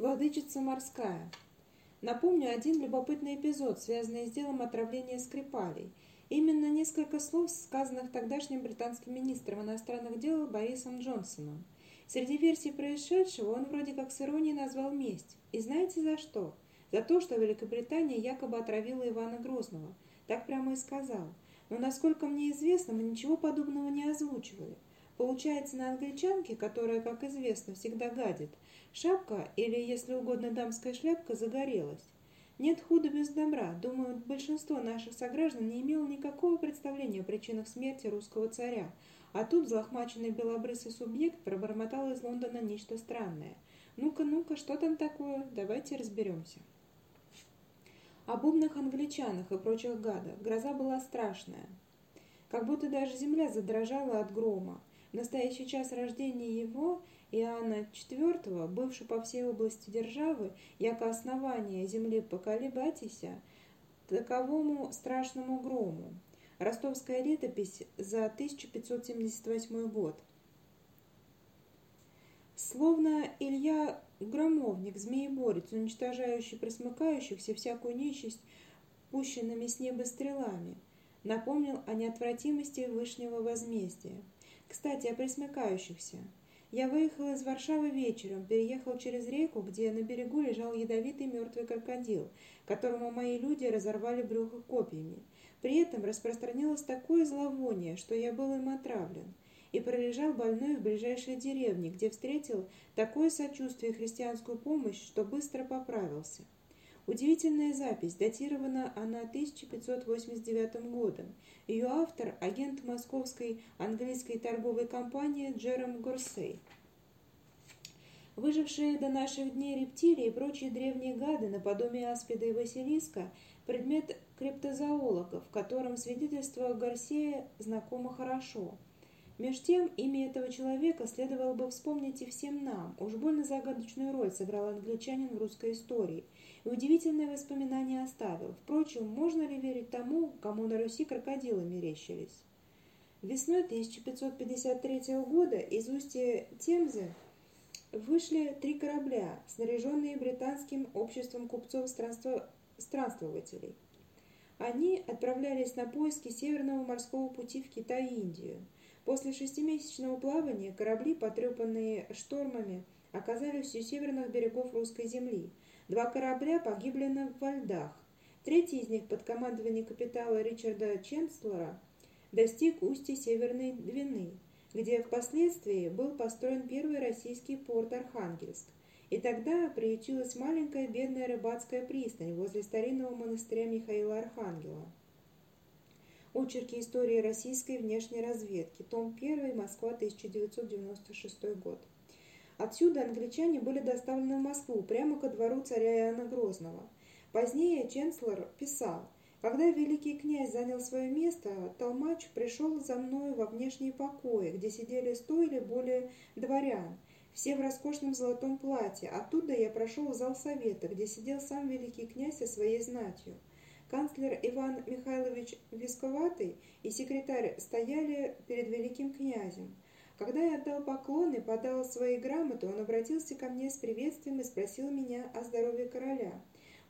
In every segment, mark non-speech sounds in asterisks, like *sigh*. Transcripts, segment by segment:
Владычица морская. Напомню один любопытный эпизод, связанный с делом отравления Скрипалей. Именно несколько слов, сказанных тогдашним британским министром иностранных дел Борисом Джонсоном. Среди версий происшедшего он вроде как с иронией назвал месть. И знаете за что? За то, что Великобритания якобы отравила Ивана Грозного. Так прямо и сказал. Но, насколько мне известно, мы ничего подобного не озвучивали. Получается, на англичанке, которая, как известно, всегда гадит, шапка или, если угодно, дамская шляпка загорелась. Нет худа без добра. Думаю, большинство наших сограждан не имело никакого представления о причинах смерти русского царя. А тут взлохмаченный белобрысый субъект пробормотал из Лондона нечто странное. Ну-ка, ну-ка, что там такое? Давайте разберемся. О бубных англичанах и прочих гадах гроза была страшная. Как будто даже земля задрожала от грома. В настоящий час рождения его, Иоанна IV, бывший по всей области державы, яко основание земли поколебатися, таковому страшному грому. Ростовская летопись за 1578 год. Словно Илья Громовник, змееборец, уничтожающий присмыкающихся всякую нечисть пущенными с неба стрелами, напомнил о неотвратимости Вышнего возмездия. Кстати, о присмыкающихся. Я выехал из Варшавы вечером, переехал через реку, где на берегу лежал ядовитый мертвый крокодил, которому мои люди разорвали брюхо копьями. При этом распространилось такое зловоние, что я был им отравлен, и пролежал больной в ближайшей деревне, где встретил такое сочувствие и христианскую помощь, что быстро поправился. Удивительная запись, датирована она 1589 годом. Ее автор – агент московской английской торговой компании Джером Горсей. Выжившие до наших дней рептилии и прочие древние гады, наподобие аспида и василиска, предмет криптозоологов, которым свидетельство Гарсея знакомо хорошо – Меж тем, имя этого человека следовало бы вспомнить и всем нам. Уж больно загадочную роль сыграл англичанин в русской истории. И удивительное воспоминание оставил. Впрочем, можно ли верить тому, кому на Руси крокодилы мерещились? Весной 1553 года из устья Темзы вышли три корабля, снаряженные британским обществом купцов-странствователей. Они отправлялись на поиски Северного морского пути в Китай и Индию – После шестимесячного плавания корабли, потрепанные штормами, оказались у северных берегов русской земли. Два корабля погибли на во льдах. Третий из них под командованием капитана Ричарда Ченслера достиг устья Северной Двины, где впоследствии был построен первый российский порт Архангельск. И тогда приютилась маленькая бедная рыбацкая пристань возле старинного монастыря Михаила Архангела. Очерки истории российской внешней разведки. Том 1. Москва, 1996 год. Отсюда англичане были доставлены в Москву, прямо ко двору царя Иоанна Грозного. Позднее Ченслер писал, «Когда великий князь занял свое место, толмач пришел за мною во внешние покои, где сидели сто или более дворян, все в роскошном золотом платье. Оттуда я прошел в зал совета, где сидел сам великий князь со своей знатью. Канцлер Иван Михайлович Висковатый и секретарь стояли перед великим князем. Когда я отдал поклон и подал свои грамоты, он обратился ко мне с приветствием и спросил меня о здоровье короля.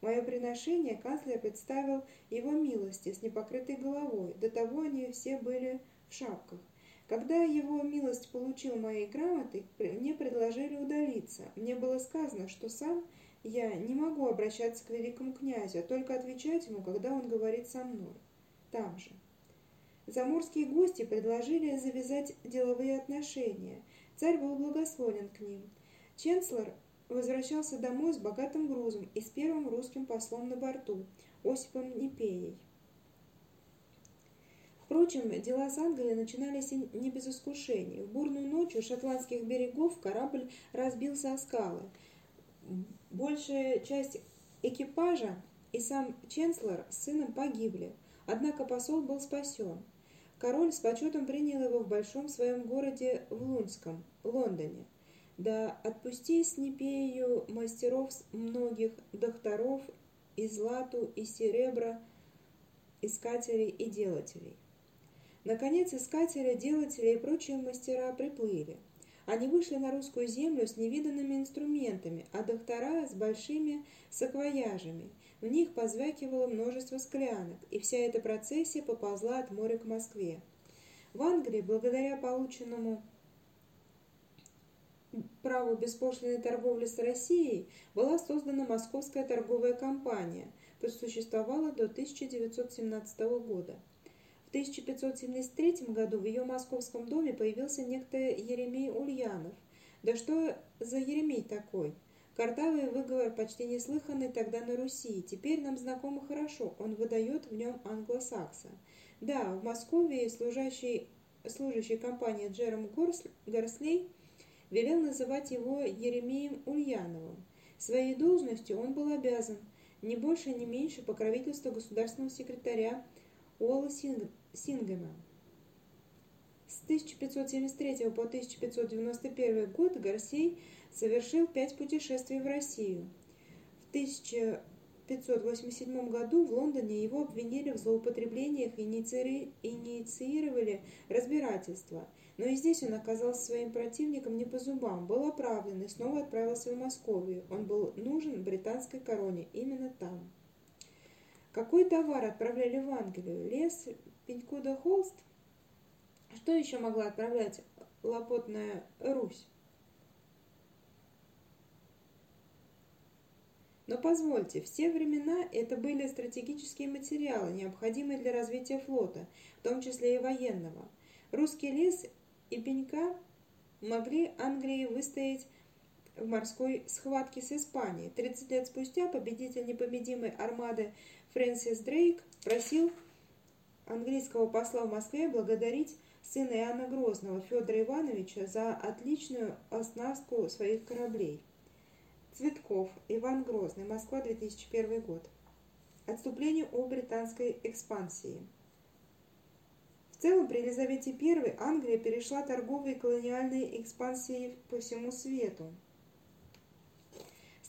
Мое приношение канцлер представил его милости с непокрытой головой, до того они все были в шапках. Когда его милость получил мои грамоты, мне предложили удалиться. Мне было сказано, что сам я не могу обращаться к великому князю, а только отвечать ему, когда он говорит со мной. Там же. Заморские гости предложили завязать деловые отношения. Царь был благословен к ним. Ченслер возвращался домой с богатым грузом и с первым русским послом на борту, Осипом Непеей. Впрочем, дела с Англией начинались не без искушений. В бурную ночь у шотландских берегов корабль разбился о скалы – Большая часть экипажа и сам Ченслер с сыном погибли, однако посол был спасен. Король с почетом принял его в большом своем городе в Лунском, Лондоне. Да отпусти Непею мастеров многих докторов и злату, и серебра, искателей и делателей. Наконец, искатели, делатели и прочие мастера приплыли – Они вышли на русскую землю с невиданными инструментами, а доктора с большими саквояжами. В них позвякивало множество склянок, и вся эта процессия поползла от моря к Москве. В Англии, благодаря полученному праву беспошлиной торговли с Россией, была создана Московская торговая компания, просуществовала до 1917 года. В 1573 году в ее московском доме появился некто Еремей Ульянов. Да что за Еремей такой? Картавый выговор почти неслыханный тогда на Руси. Теперь нам знакомо хорошо, он выдает в нем англосакса. Да, в Москве служащий, служащий компании Джером Горслей велел называть его Еремеем Ульяновым. Своей должностью он был обязан не больше, не меньше покровительства государственного секретаря Уолла Сингема. С 1573 по 1591 год Гарсей совершил пять путешествий в Россию. В 1587 году в Лондоне его обвинили в злоупотреблениях и инициировали разбирательство. Но и здесь он оказался своим противником не по зубам, был оправдан и снова отправился в Московию. Он был нужен британской короне именно там. Какой товар отправляли в Англию? Лес, пеньку да холст? Что еще могла отправлять лопотная Русь? Но позвольте, в те времена это были стратегические материалы, необходимые для развития флота, в том числе и военного. Русский лес и пенька могли Англии выстоять в морской схватке с Испанией. 30 лет спустя победитель непобедимой армады Фрэнсис Дрейк просил английского посла в Москве благодарить сына Иоанна Грозного Федора Ивановича за отличную оснастку своих кораблей. Цветков, Иван Грозный, Москва, 2001 год. Отступление о британской экспансии. В целом, при Елизавете I Англия перешла торговой и колониальной экспансии по всему свету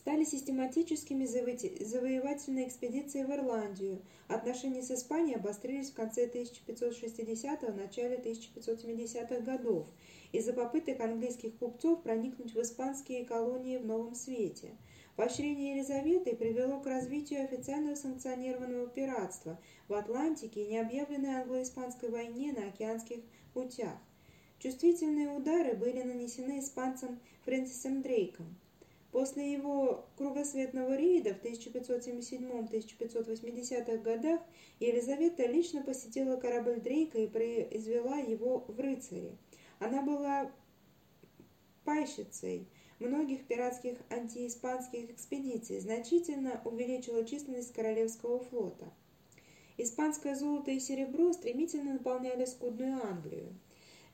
стали систематическими завоевательные экспедиции в Ирландию. Отношения с Испанией обострились в конце 1560-го, начале 1570-х годов из-за попыток английских купцов проникнуть в испанские колонии в Новом Свете. Поощрение Елизаветы привело к развитию официально санкционированного пиратства в Атлантике и необъявленной англо-испанской войне на океанских путях. Чувствительные удары были нанесены испанцам Фрэнсисом Дрейком. После его кругосветного рейда в 1577-1580-х годах Елизавета лично посетила корабль Дрейка и произвела его в рыцари. Она была пайщицей многих пиратских антииспанских экспедиций, значительно увеличила численность Королевского флота. Испанское золото и серебро стремительно наполняли скудную Англию.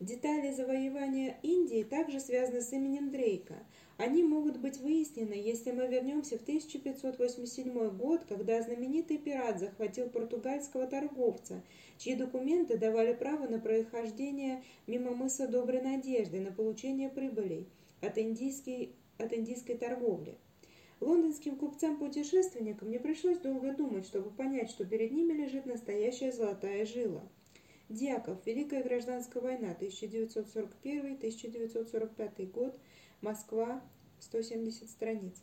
Детали завоевания Индии также связаны с именем Дрейка – они могут быть выяснены, если мы вернемся в 1587 год, когда знаменитый пират захватил португальского торговца, чьи документы давали право на прохождение мимо мыса Доброй Надежды на получение прибылей от индийской, от индийской торговли. Лондонским купцам-путешественникам не пришлось долго думать, чтобы понять, что перед ними лежит настоящая золотая жила. Дьяков. Великая гражданская война. 1941-1945 год. Москва, 170 страниц.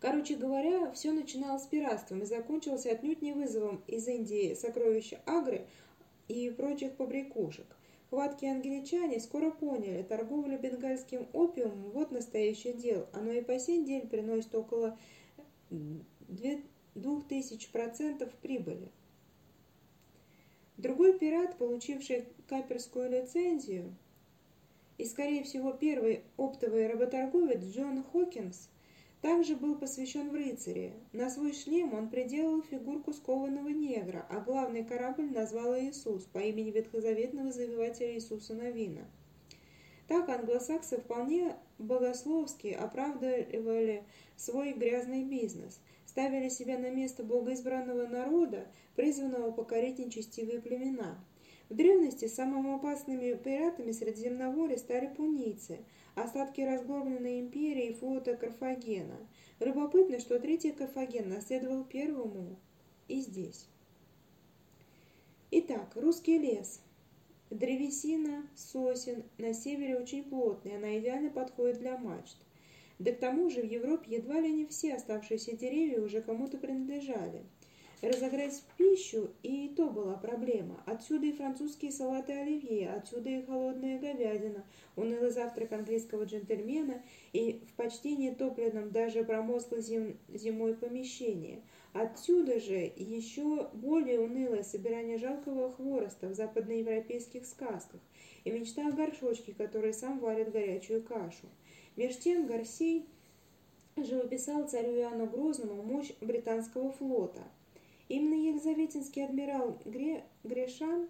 Короче говоря, все начиналось с пиратством и закончилось отнюдь не вызовом из Индии сокровища Агры и прочих побрякушек. Хваткие англичане скоро поняли, торговля бенгальским опиумом – вот настоящее дело. Оно и по сей день приносит около 2000% прибыли. Другой пират, получивший каперскую лицензию, и, скорее всего, первый оптовый работорговец Джон Хокинс также был посвящен в рыцаре. На свой шлем он приделал фигурку скованного негра, а главный корабль назвал Иисус по имени ветхозаветного завоевателя Иисуса Новина. Так англосаксы вполне богословски оправдывали свой грязный бизнес, ставили себя на место богоизбранного народа, призванного покорить нечестивые племена – в древности самыми опасными пиратами Средиземноморья стали пунийцы, остатки разгромленной империи флота Карфагена. Любопытно, что третий Карфаген наследовал первому и здесь. Итак, русский лес. Древесина сосен на севере очень плотная, она идеально подходит для мачт. Да к тому же в Европе едва ли не все оставшиеся деревья уже кому-то принадлежали. Разогреть пищу и то была проблема. Отсюда и французские салаты оливье, отсюда и холодная говядина, унылый завтрак английского джентльмена и в почти нетопленном даже промозгло зим, зимой помещении. Отсюда же еще более унылое собирание жалкого хвороста в западноевропейских сказках и мечта о горшочке, который сам варит горячую кашу. Меж тем Гарсей живописал царю Иоанну Грозному мощь британского флота – Именно елизаветинский адмирал Гре... Грешан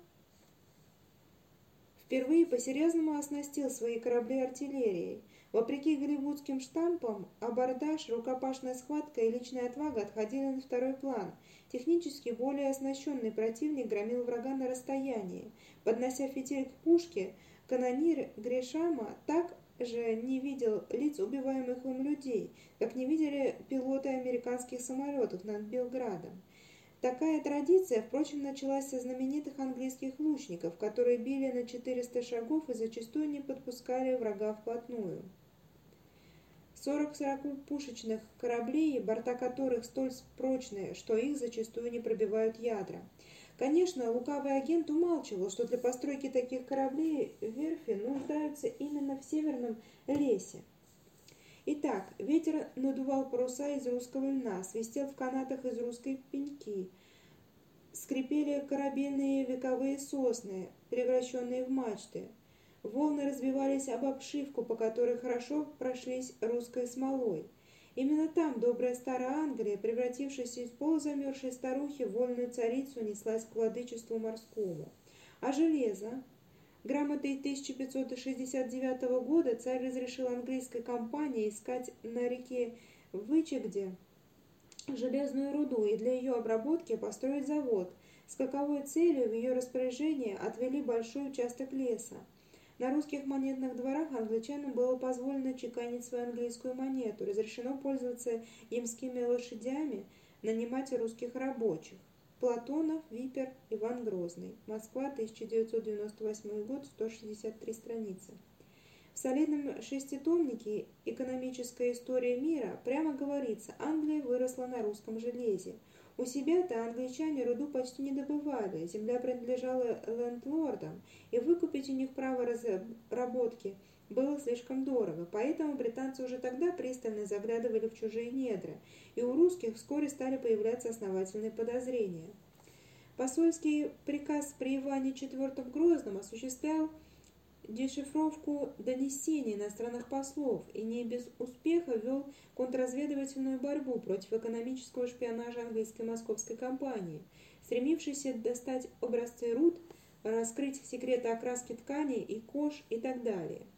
впервые по-серьезному оснастил свои корабли артиллерией. Вопреки голливудским штампам, абордаж, рукопашная схватка и личная отвага отходили на второй план. Технически более оснащенный противник громил врага на расстоянии. Поднося фитиль к пушке, канонир Грешама так же не видел лиц убиваемых им людей, как не видели пилоты американских самолетов над Белградом. Такая традиция, впрочем, началась со знаменитых английских лучников, которые били на 400 шагов и зачастую не подпускали врага вплотную. 40-40 пушечных кораблей, борта которых столь прочные, что их зачастую не пробивают ядра. Конечно, лукавый агент умалчивал, что для постройки таких кораблей верфи нуждаются именно в северном лесе. Итак, ветер надувал паруса из русского льна, свистел в канатах из русской пеньки, скрипели корабельные вековые сосны, превращенные в мачты. Волны разбивались об обшивку, по которой хорошо прошлись русской смолой. Именно там добрая старая Англия, превратившись из полузамерзшей старухи в вольную царицу, неслась к владычеству морскому. А железо, Грамотой 1569 года царь разрешил английской компании искать на реке Вычегде железную руду и для ее обработки построить завод, с каковой целью в ее распоряжение отвели большой участок леса. На русских монетных дворах англичанам было позволено чеканить свою английскую монету, разрешено пользоваться ямскими лошадями, нанимать русских рабочих. Платонов, Випер, Иван Грозный. Москва, 1998 год, 163 страницы. В солидном шеститомнике «Экономическая история мира» прямо говорится, Англия выросла на русском железе. У себя-то англичане руду почти не добывали, земля принадлежала лендлордам, и выкупить у них право разработки – было слишком дорого, поэтому британцы уже тогда пристально заглядывали в чужие недра, и у русских вскоре стали появляться основательные подозрения. Посольский приказ при Иване IV Грозном осуществлял дешифровку донесений иностранных послов и не без успеха вел контрразведывательную борьбу против экономического шпионажа английской московской компании, стремившейся достать образцы руд, раскрыть секреты окраски тканей и кож и так далее –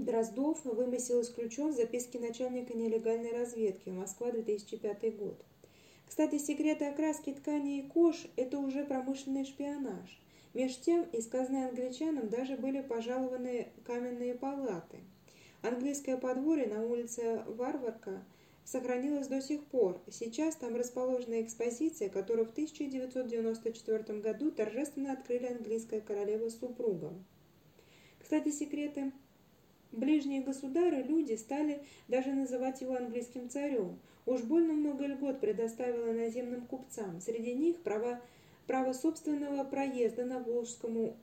Дроздов вымысел исключен в записке начальника нелегальной разведки, Москва, 2005 год. Кстати, секреты окраски тканей и кож – это уже промышленный шпионаж. Меж тем, из казны англичанам даже были пожалованы каменные палаты. Английское подворье на улице Варварка сохранилось до сих пор. Сейчас там расположена экспозиция, которую в 1994 году торжественно открыли английская королева с супругом. Кстати, секреты Ближние государы люди стали даже называть его английским царем. Уж больно много льгот предоставило наземным купцам. Среди них права, право собственного проезда на Волжскому,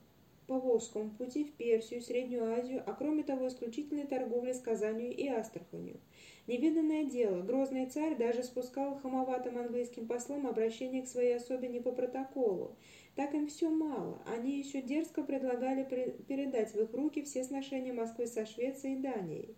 по Волжскому пути в Персию, Среднюю Азию, а кроме того исключительной торговли с Казанью и Астраханью. Невиданное дело, грозный царь даже спускал хамоватым английским послам обращение к своей особе не по протоколу. Так им все мало. Они еще дерзко предлагали передать в их руки все сношения Москвы со Швецией и Данией.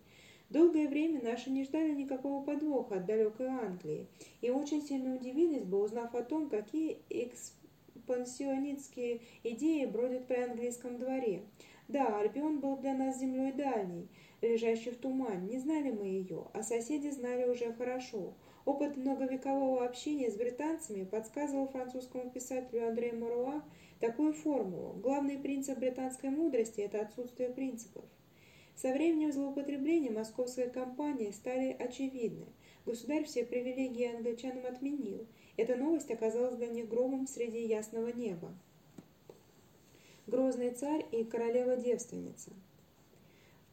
Долгое время наши не ждали никакого подвоха от далекой Англии и очень сильно удивились бы, узнав о том, какие экспансионистские идеи бродят при английском дворе. Да, Альбион был для нас землей дальней, лежащей в тумане, не знали мы ее, а соседи знали уже хорошо. Опыт многовекового общения с британцами подсказывал французскому писателю Андрею Маруа такую формулу. Главный принцип британской мудрости – это отсутствие принципов. Со временем злоупотребления московской компании стали очевидны. Государь все привилегии англичанам отменил. Эта новость оказалась для них громом среди ясного неба. грозный царь и королева-девственница.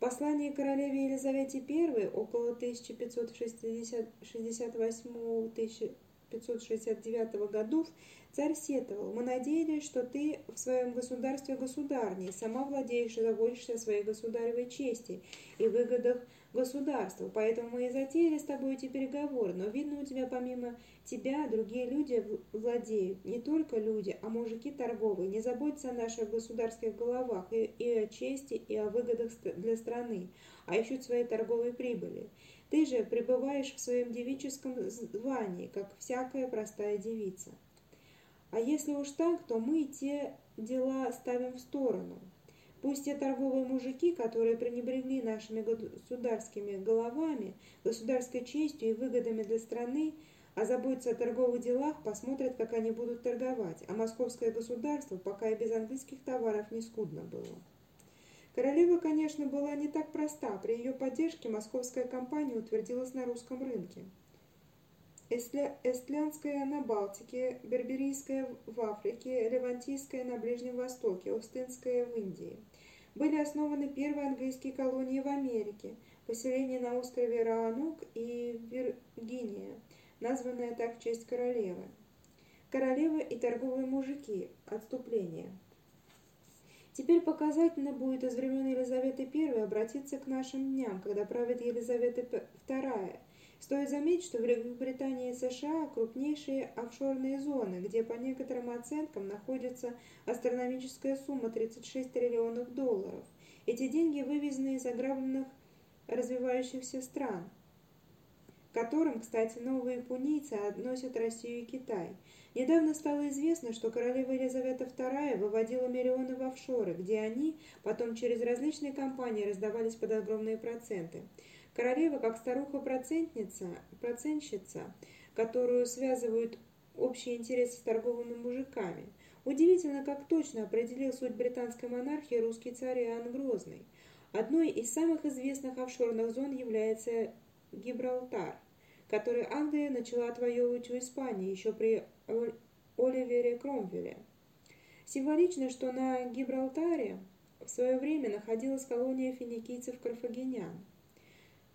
Послании королеве Елизавете I около 1568-1569 годов царь сетовал, «Мы надеялись, что ты в своем государстве государней, сама владеешь и заботишься о своей государевой чести и выгодах государству, поэтому мы и затеяли с тобой эти переговоры, но видно у тебя помимо тебя другие люди владеют, не только люди, а мужики торговые, не заботятся о наших государских головах и, и о чести, и о выгодах для страны, а ищут свои торговые прибыли. Ты же пребываешь в своем девическом звании, как всякая простая девица. А если уж так, то мы те дела ставим в сторону. Пусть те торговые мужики, которые пренебрегли нашими государскими головами, государской честью и выгодами для страны, озаботятся о торговых делах, посмотрят, как они будут торговать, а московское государство пока и без английских товаров не скудно было. Королева, конечно, была не так проста. При ее поддержке московская компания утвердилась на русском рынке. Эстлянская на Балтике, Берберийская в Африке, Левантийская на Ближнем Востоке, Остинская в Индии – были основаны первые английские колонии в Америке, поселение на острове Раанук и Виргиния, названное так в честь королевы. Королева и торговые мужики. Отступление. Теперь показательно будет из времен Елизаветы I обратиться к нашим дням, когда правит Елизавета II, Стоит заметить, что в Великобритании и США крупнейшие офшорные зоны, где по некоторым оценкам находится астрономическая сумма 36 триллионов долларов. Эти деньги вывезены из ограбленных развивающихся стран, которым, кстати, новые пунийцы относят Россию и Китай. Недавно стало известно, что королева Елизавета II выводила миллионы в офшоры, где они потом через различные компании раздавались под огромные проценты. Королева, как старуха-процентница, процентщица, которую связывают общие интересы с торговыми мужиками. Удивительно, как точно определил суть британской монархии русский царь Иоанн Грозный. Одной из самых известных офшорных зон является Гибралтар, который Англия начала отвоевывать у Испании еще при Оливере Кромвеле. Символично, что на Гибралтаре в свое время находилась колония финикийцев-карфагенян.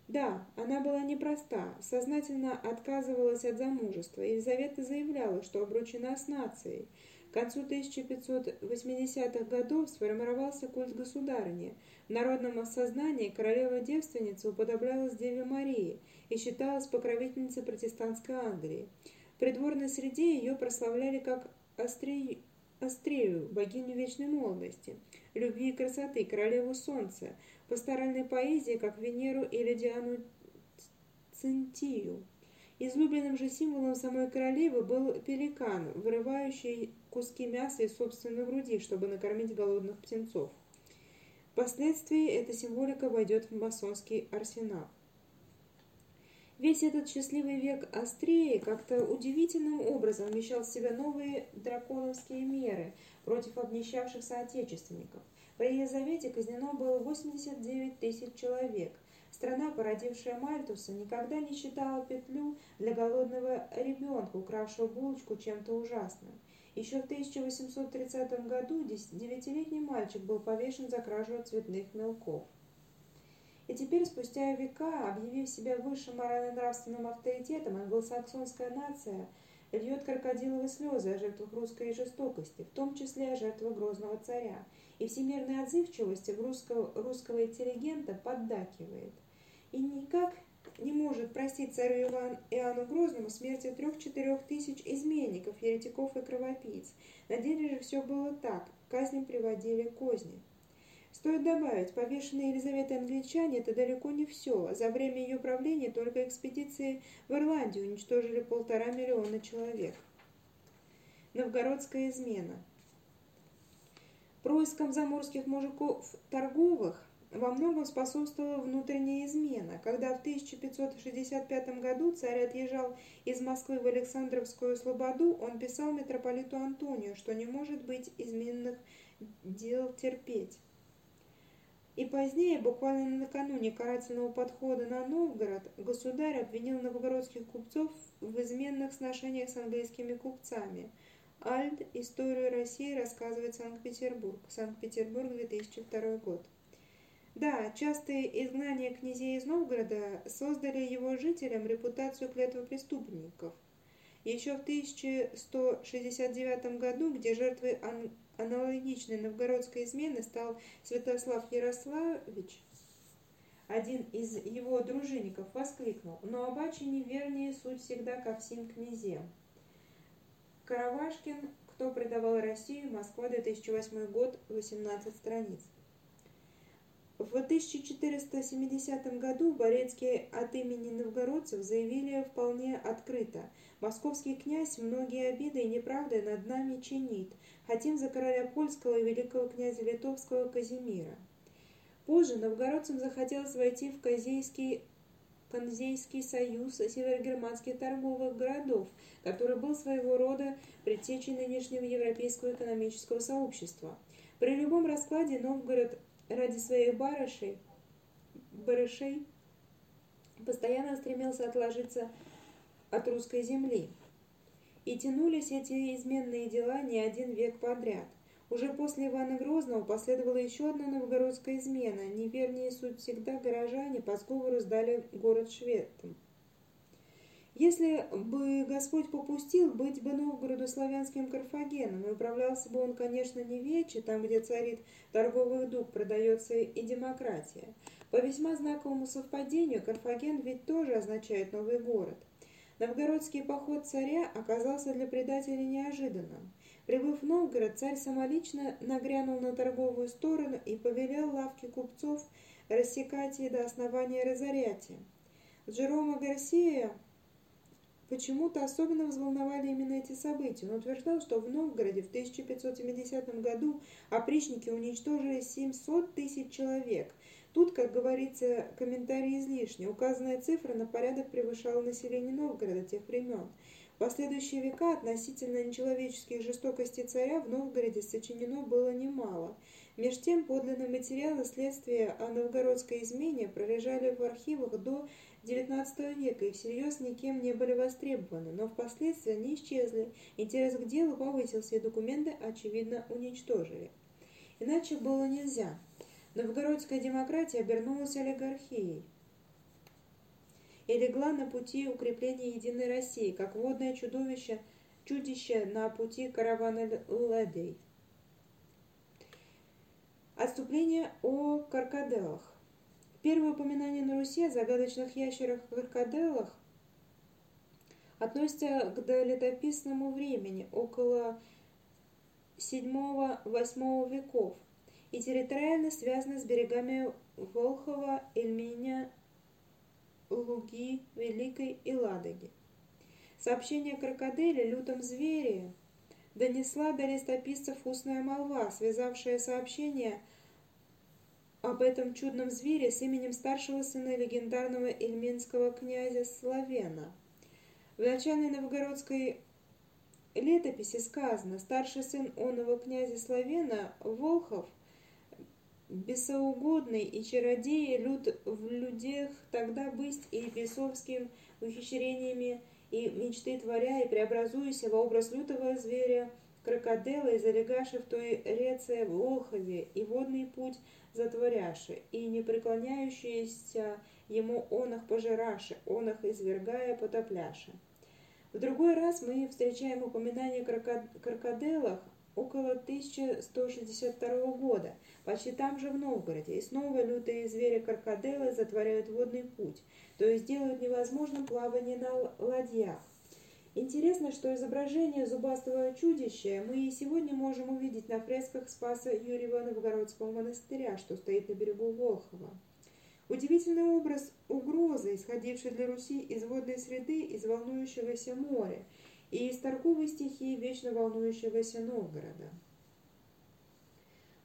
Да, она была непроста, сознательно отказывалась от замужества. Елизавета заявляла, что обручена с нацией. К концу 1580-х годов сформировался культ государыни. В народном сознании королева-девственница уподоблялась Деве Марии и считалась покровительницей протестантской Англии. В придворной среде ее прославляли как острей... Астрею, богиню вечной молодости, любви и красоты, королеву солнца, пасторальной поэзии, как Венеру или Диану Цинтию. Излюбленным же символом самой королевы был пеликан, вырывающий куски мяса из собственной груди, чтобы накормить голодных птенцов. Впоследствии эта символика войдет в масонский арсенал. Весь этот счастливый век Астреи как-то удивительным образом вмещал в себя новые драконовские меры против обнищавших соотечественников. При Елизавете казнено было 89 тысяч человек. Страна, породившая Мальтуса, никогда не считала петлю для голодного ребенка, укравшего булочку чем-то ужасным. Еще в 1830 году девятилетний мальчик был повешен за кражу цветных мелков. И теперь, спустя века, объявив себя высшим морально-нравственным авторитетом, англосаксонская нация льет крокодиловые слезы о жертвах русской жестокости, в том числе о жертвах грозного царя, и всемирной отзывчивости в русского, русского интеллигента поддакивает. И никак не может простить царю Иван, Иоанну Грозному смерти трех-четырех тысяч изменников, еретиков и кровопийц. На деле же все было так, казням приводили козни. Стоит добавить, повешенные Елизаветой англичане – это далеко не все. За время ее правления только экспедиции в Ирландию уничтожили полтора миллиона человек. Новгородская измена. Проискам заморских мужиков торговых во многом способствовала внутренняя измена. Когда в 1565 году царь отъезжал из Москвы в Александровскую Слободу, он писал митрополиту Антонию, что не может быть изменных дел терпеть. И позднее, буквально накануне карательного подхода на Новгород, государь обвинил новгородских купцов в изменных сношениях с английскими купцами, Альд. Историю России рассказывает Санкт-Петербург. Санкт-Петербург, 2002 год. Да, частые изгнания князей из Новгорода создали его жителям репутацию клетвопреступников. Еще в 1169 году, где жертвой аналогичной новгородской измены стал Святослав Ярославич, один из его дружинников воскликнул, «Но обаче вернее суть всегда ко всем князьям». Каравашкин «Кто предавал Россию? Москва, 2008 год, 18 страниц». В 1470 году Борецкие от имени новгородцев заявили вполне открыто «Московский князь многие обиды и неправды над нами чинит. Хотим за короля польского и великого князя литовского Казимира». Позже новгородцам захотелось войти в Козейский Конзейский союз северогерманских торговых городов, который был своего рода предтечей нынешнего европейского экономического сообщества. При любом раскладе Новгород ради своих барышей, барышей постоянно стремился отложиться от русской земли. И тянулись эти изменные дела не один век подряд. Уже после Ивана Грозного последовала еще одна новгородская измена. Невернее суть всегда горожане по сговору сдали город шведам. Если бы Господь попустил, быть бы Новгороду славянским Карфагеном, и управлялся бы он, конечно, не вече, там, где царит торговый дух, продается и демократия. По весьма знаковому совпадению, Карфаген ведь тоже означает «новый город». Новгородский поход царя оказался для предателей неожиданным. Прибыв в Новгород, царь самолично нагрянул на торговую сторону и повелел лавки купцов рассекать и до основания разорять. Джерома Гарсия Почему-то особенно взволновали именно эти события. Он утверждал, что в Новгороде в 1570 году опричники уничтожили 700 тысяч человек. Тут, как говорится, комментарий излишний. Указанная цифра на порядок превышала население Новгорода тех времен. В последующие века относительно нечеловеческих жестокостей царя в Новгороде сочинено было немало. Меж тем подлинные материалы следствия о новгородской измене пролежали в архивах до XIX века и всерьез никем не были востребованы, но впоследствии они исчезли, интерес к делу повысился и документы, очевидно, уничтожили. Иначе было нельзя. Новгородская демократия обернулась олигархией и легла на пути укрепления единой России, как водное чудовище, чудище на пути каравана ледей. Отступление о каркаделах. Первое упоминание на Руси о загадочных ящерах-каркаделах относится к летописному времени, около VII-VIII веков, и территориально связано с берегами Волхова, Эльминя, Луги, Великой и Ладоги. Сообщение о крокодиле, лютом звере, донесла до листописцев устная молва, связавшая сообщение – об этом чудном звере с именем старшего сына легендарного эльминского князя Славена. В начальной новгородской летописи сказано, старший сын оного князя Славена, Волхов, бесоугодный и чародей, люд в людях тогда быть и бесовским ухищрениями и мечты творя, и преобразуясь во образ лютого зверя, крокодила и залегаши в той реце Волхове, и водный путь затворяши, и не преклоняющиеся ему он их пожираши, он их извергая потопляши. В другой раз мы встречаем упоминание о крокодилах около 1162 года, почти там же в Новгороде, и снова лютые звери крокодилы затворяют водный путь, то есть делают невозможным плавание на ладьях. Интересно, что изображение зубастого чудища мы и сегодня можем увидеть на фресках Спаса Юрьева Новгородского монастыря, что стоит на берегу Волхова. Удивительный образ угрозы, исходившей для Руси из водной среды, из волнующегося моря и из торговой стихии вечно волнующегося Новгорода.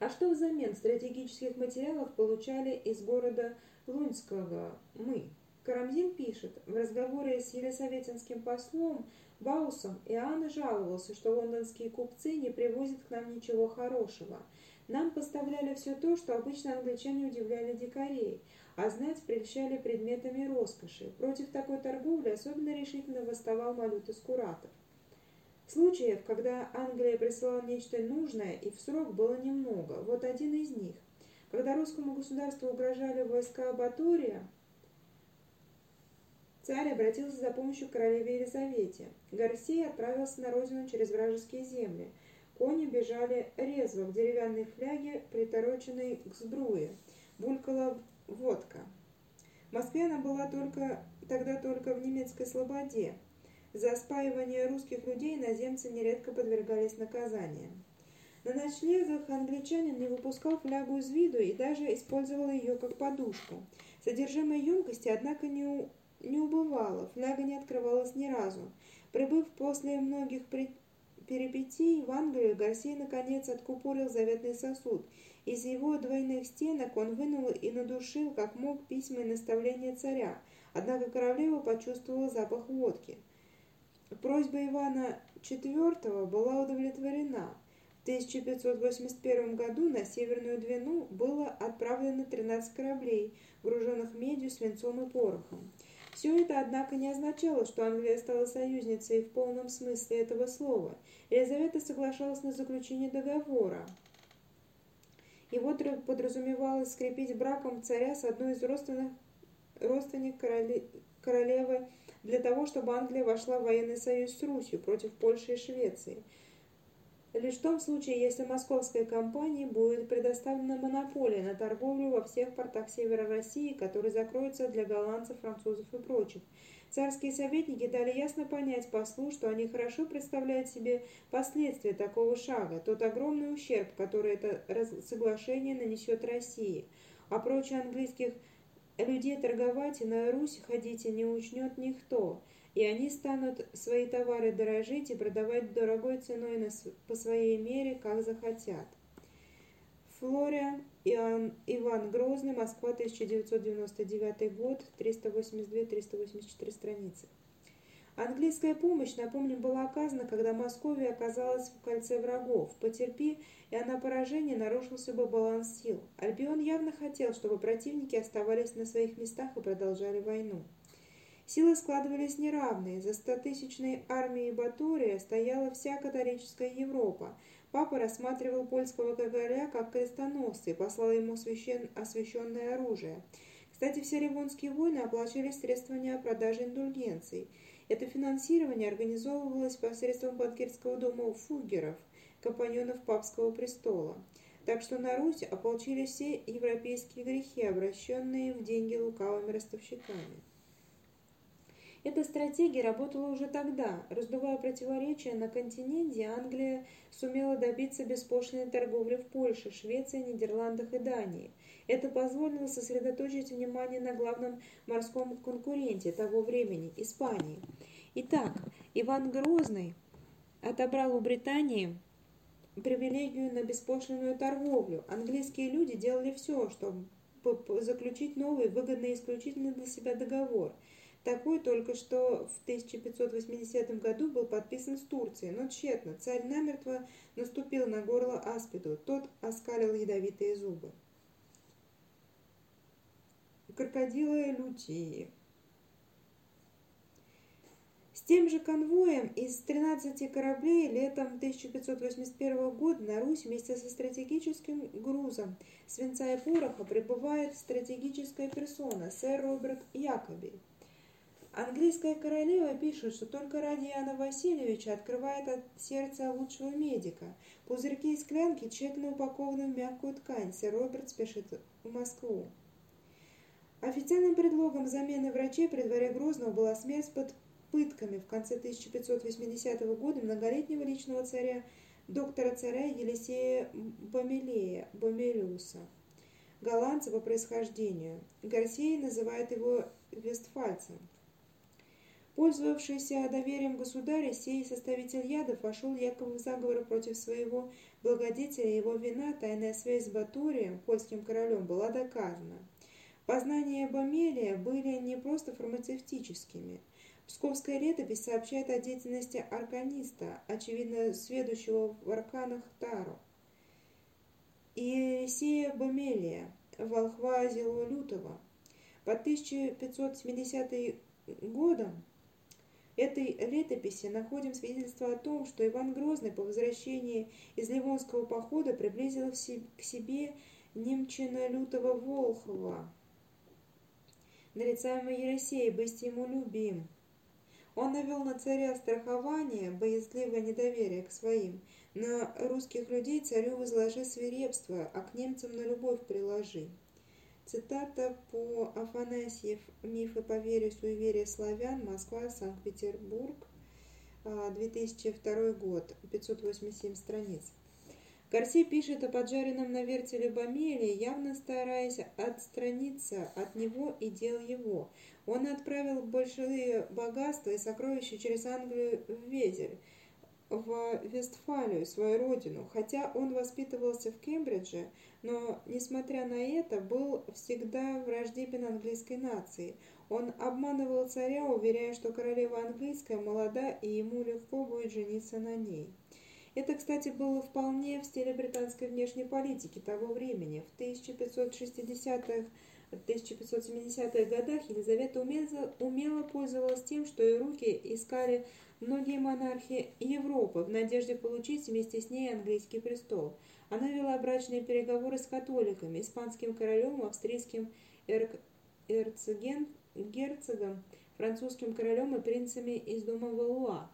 А что взамен стратегических материалов получали из города Лунского мы? Карамзин пишет, в разговоре с елисаветинским послом Баусом Иоанн жаловался, что лондонские купцы не привозят к нам ничего хорошего. Нам поставляли все то, что обычно англичане удивляли дикарей, а знать прельщали предметами роскоши. Против такой торговли особенно решительно восставал Малют Скуратов. Случаев, когда Англия присылала нечто нужное и в срок было немного. Вот один из них. Когда русскому государству угрожали войска Батория, царь обратился за помощью к королеве Елизавете. Гарсия отправился на родину через вражеские земли. Кони бежали резво в деревянной фляге, притороченной к сбруе. Булькала водка. В Москве она была только, тогда только в немецкой слободе. За спаивание русских людей иноземцы нередко подвергались наказаниям. На ночлегах англичанин не выпускал флягу из виду и даже использовал ее как подушку. Содержимое емкости, однако, не, у... не убывало, фляга не открывалась ни разу. Прибыв после многих при... перипетий в Англию, Гарсия наконец откупорил заветный сосуд. Из его двойных стенок он вынул и надушил, как мог, письма и наставления царя. Однако королева почувствовала запах водки. Просьба Ивана IV была удовлетворена. В 1581 году на Северную Двину было отправлено 13 кораблей, груженных медью, свинцом и порохом. Все это, однако, не означало, что Англия стала союзницей в полном смысле этого слова. Елизавета соглашалась на заключение договора. Его подразумевалось скрепить браком царя с одной из родственных, родственник короли, королевы для того, чтобы Англия вошла в военный союз с Русью против Польши и Швеции. Лишь в том случае, если московской компании будет предоставлена монополия на торговлю во всех портах Севера России, которые закроются для голландцев, французов и прочих. Царские советники дали ясно понять послу, что они хорошо представляют себе последствия такого шага, тот огромный ущерб, который это соглашение нанесет России. А прочие английских людей торговать и на Русь ходить не учнет никто, и они станут свои товары дорожить и продавать дорогой ценой на, по своей мере, как захотят. Флория Иоанн, Иван Грозный, Москва, 1999 год, 382-384 страницы. Английская помощь, напомним, была оказана, когда Московия оказалась в кольце врагов. Потерпи, и она поражение нарушился бы баланс сил. Альбион явно хотел, чтобы противники оставались на своих местах и продолжали войну. Силы складывались неравные. За стотысячной армией Батория стояла вся католическая Европа. Папа рассматривал польского короля как крестоносца и послал ему священ... освященное оружие. Кстати, все ливонские войны оплачивались средствами продажи индульгенций – это финансирование организовывалось посредством банкирского дома фугеров, компаньонов папского престола. Так что на Русь ополчились все европейские грехи, обращенные в деньги лукавыми ростовщиками. Эта стратегия работала уже тогда. Раздувая противоречия на континенте, Англия сумела добиться беспошлиной торговли в Польше, Швеции, Нидерландах и Дании. Это позволило сосредоточить внимание на главном морском конкуренте того времени – Испании. Итак, Иван Грозный отобрал у Британии привилегию на беспошлинную торговлю. Английские люди делали все, чтобы заключить новый, выгодный исключительно для себя договор – такой только что в 1580 году был подписан с Турцией, но тщетно. Царь намертво наступил на горло Аспиду. Тот оскалил ядовитые зубы. Крокодилы Лютии. С тем же конвоем из 13 кораблей летом 1581 года на Русь вместе со стратегическим грузом свинца и пороха прибывает стратегическая персона, сэр Роберт Якоби. Английская королева пишет, что только ради Иоанна Васильевича открывает от сердца лучшего медика. Пузырьки и склянки тщательно упакованы в мягкую ткань. Сэр Роберт спешит в Москву. Официальным предлогом замены врачей при дворе Грозного была смерть под пытками в конце 1580 года многолетнего личного царя, доктора царя Елисея Бомелея, Бомелиуса, голландца по происхождению. Гарсей называет его вестфальцем. Пользовавшийся доверием государя, сей составитель ядов вошел якобы в заговор против своего благодетеля, его вина, тайная связь с Баторием, польским королем, была доказана. Познания Бомелия были не просто фармацевтическими. Псковская летопись сообщает о деятельности арканиста, очевидно, сведущего в арканах Тару. И Елисея Бомелия, волхва Зело Лютого. По 1570 годам этой летописи находим свидетельство о том, что Иван Грозный по возвращении из Ливонского похода приблизил к себе немчина лютого Волхова, нарицаемый Елисей, быть ему любим. Он навел на царя страхование, боязливое недоверие к своим, на русских людей царю возложи свирепство, а к немцам на любовь приложи. Цитата по Афанасьев «Мифы по вере, суеверие славян. Москва, Санкт-Петербург. 2002 а, год. 587 страниц». Гарсей пишет о поджаренном на вертеле Бамеле, явно стараясь отстраниться от него и дел его. Он отправил большие богатства и сокровища через Англию в Везель, в Вестфалию, свою родину. Хотя он воспитывался в Кембридже, но, несмотря на это, был всегда враждебен английской нации. Он обманывал царя, уверяя, что королева английская молода и ему легко будет жениться на ней. Это, кстати, было вполне в стиле британской внешней политики того времени. В 1560-х 1570-х годах Елизавета умело, умело пользовалась тем, что ее руки искали многие монархи Европы в надежде получить вместе с ней английский престол. Она вела брачные переговоры с католиками, испанским королем, австрийским эрк... эрцеген... герцогом, французским королем и принцами из дома Валуа.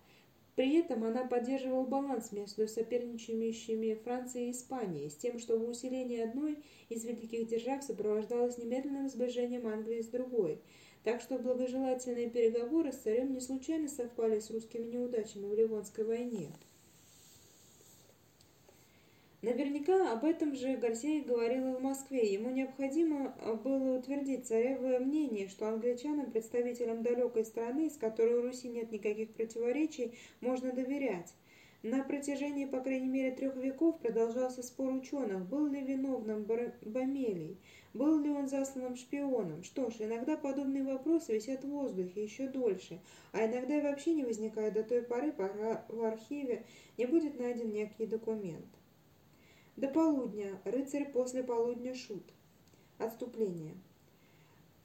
При этом она поддерживала баланс между соперничающими Францией и Испанией, с тем, чтобы усиление одной из великих держав сопровождалось немедленным сближением Англии с другой. Так что благожелательные переговоры с царем не случайно совпали с русскими неудачами в Ливонской войне. Наверняка об этом же Гарсей говорил и в Москве. Ему необходимо было утвердить царевое мнение, что англичанам, представителям далекой страны, с которой у Руси нет никаких противоречий, можно доверять. На протяжении, по крайней мере, трех веков продолжался спор ученых, был ли виновным Бомелий, был ли он засланным шпионом. Что ж, иногда подобные вопросы висят в воздухе еще дольше, а иногда и вообще не возникают до той поры, пока в архиве не будет найден некий документ. До полудня. Рыцарь после полудня шут. Отступление.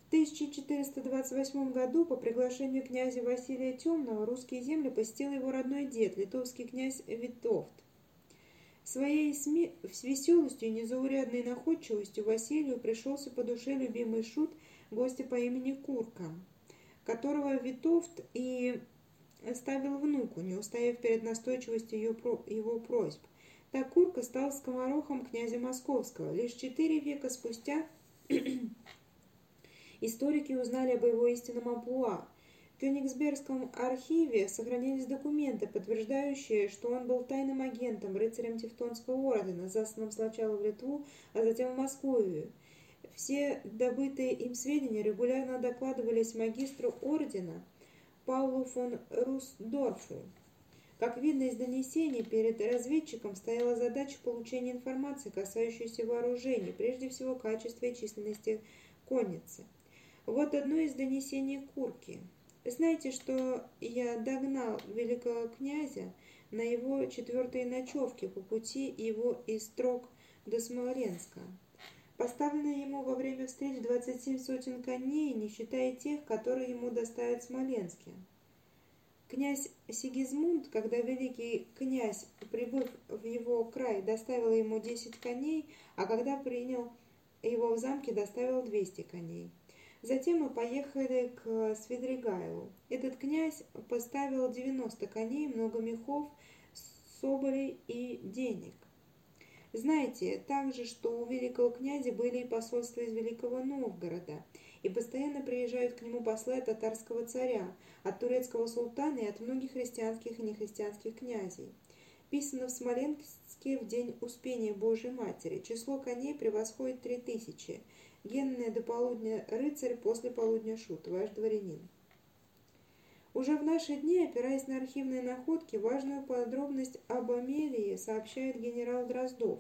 В 1428 году по приглашению князя Василия Темного русские земли посетил его родной дед, литовский князь Витовт. Своей сме... с веселостью и незаурядной находчивостью Василию пришелся по душе любимый шут гостя по имени Курка, которого Витовт и ставил внуку, не устояв перед настойчивостью его просьб. Так Курка стал скоморохом князя Московского. Лишь четыре века спустя *clears throat* историки узнали об его истинном амплуа. В Кёнигсбергском архиве сохранились документы, подтверждающие, что он был тайным агентом, рыцарем Тевтонского ордена, засланным сначала в Литву, а затем в Московию. Все добытые им сведения регулярно докладывались магистру ордена Паулу фон Русдорфу. Как видно из донесений, перед разведчиком стояла задача получения информации, касающейся вооружений, прежде всего качества и численности конницы. Вот одно из донесений Курки. Знаете, что я догнал великого князя на его четвертой ночевке по пути его из Строк до Смоленска. Поставлено ему во время встреч 27 сотен коней, не считая тех, которые ему доставят в Смоленске. Князь Сигизмунд, когда великий князь, прибыв в его край, доставил ему 10 коней, а когда принял его в замке, доставил 200 коней. Затем мы поехали к Свидригайлу. Этот князь поставил 90 коней, много мехов, соболей и денег. Знаете также, что у великого князя были и посольства из Великого Новгорода – и постоянно приезжают к нему послы от татарского царя, от турецкого султана и от многих христианских и нехристианских князей. Писано в Смоленске в день Успения Божьей Матери. Число коней превосходит три тысячи. Генное до полудня рыцарь, после полудня шут, ваш дворянин. Уже в наши дни, опираясь на архивные находки, важную подробность об Амелии сообщает генерал Дроздов.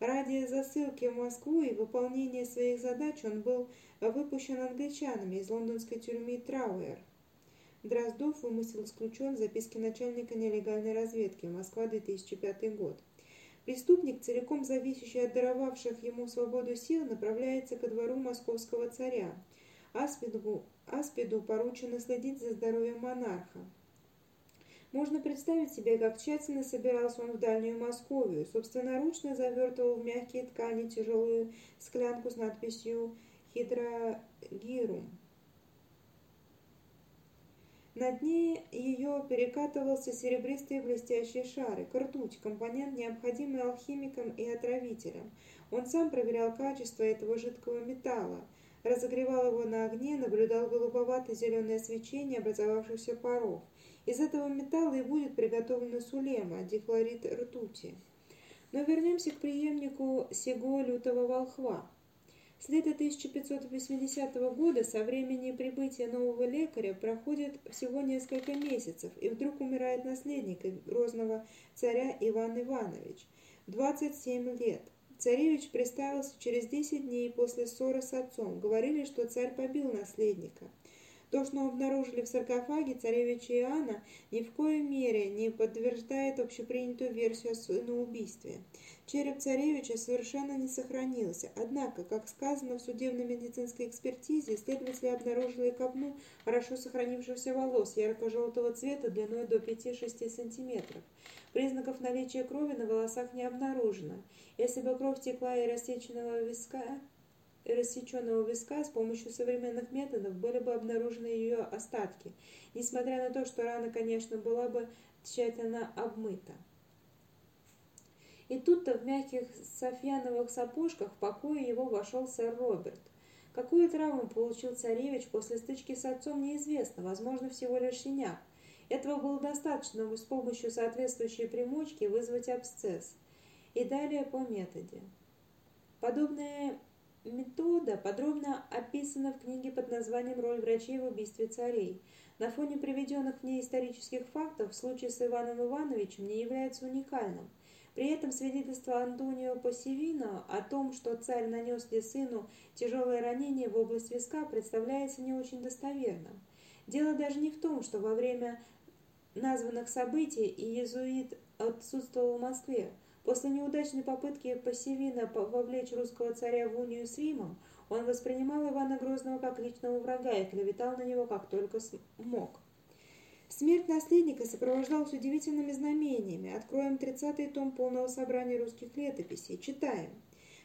Ради засылки в Москву и выполнения своих задач он был выпущен англичанами из лондонской тюрьмы Трауэр. Дроздов вымысел исключен в записке начальника нелегальной разведки Москва, 2005 год. Преступник, целиком зависящий от даровавших ему свободу сил, направляется ко двору московского царя. Аспиду, Аспиду поручено следить за здоровьем монарха. Можно представить себе, как тщательно собирался он в дальнюю Московию, собственноручно завертывал в мягкие ткани тяжелую склянку с надписью «Хидрогирум». На дне ее перекатывался серебристый блестящий шарик, ртуть, компонент, необходимый алхимикам и отравителям. Он сам проверял качество этого жидкого металла, разогревал его на огне, наблюдал голубовато-зеленое свечение образовавшихся паров. Из этого металла и будет приготовлена сулема, дихлорид ртути. Но вернемся к преемнику сего лютого волхва. С лета 1580 года, со времени прибытия нового лекаря, проходит всего несколько месяцев, и вдруг умирает наследник грозного царя Иван Иванович. 27 лет. Царевич представился через 10 дней после ссоры с отцом. Говорили, что царь побил наследника. То, что обнаружили в саркофаге царевича Иоанна, ни в коей мере не подтверждает общепринятую версию о самоубийстве. Череп царевича совершенно не сохранился, однако, как сказано в судебно-медицинской экспертизе, следователи обнаружили копну хорошо сохранившихся волос ярко-желтого цвета длиной до 5-6 см. Признаков наличия крови на волосах не обнаружено. Если бы кровь текла и рассеченного виска, и рассеченного виска с помощью современных методов были бы обнаружены ее остатки, несмотря на то, что рана, конечно, была бы тщательно обмыта. И тут-то в мягких софьяновых сапожках в покое его вошел сэр Роберт. Какую травму получил царевич после стычки с отцом, неизвестно, возможно, всего лишь синяк. Этого было достаточно, чтобы с помощью соответствующей примочки вызвать абсцесс. И далее по методе. Подобная метода подробно описана в книге под названием «Роль врачей в убийстве царей». На фоне приведенных в ней исторических фактов случай с Иваном Ивановичем не является уникальным. При этом свидетельство Антонио Пассивино о том, что царь нанес ли сыну тяжелое ранение в область виска, представляется не очень достоверным. Дело даже не в том, что во время названных событий иезуит отсутствовал в Москве. После неудачной попытки Пассивина вовлечь русского царя в унию с Римом, он воспринимал Ивана Грозного как личного врага и клеветал на него как только смог. Смерть наследника сопровождалась удивительными знамениями. Откроем 30-й том полного собрания русских летописей. Читаем.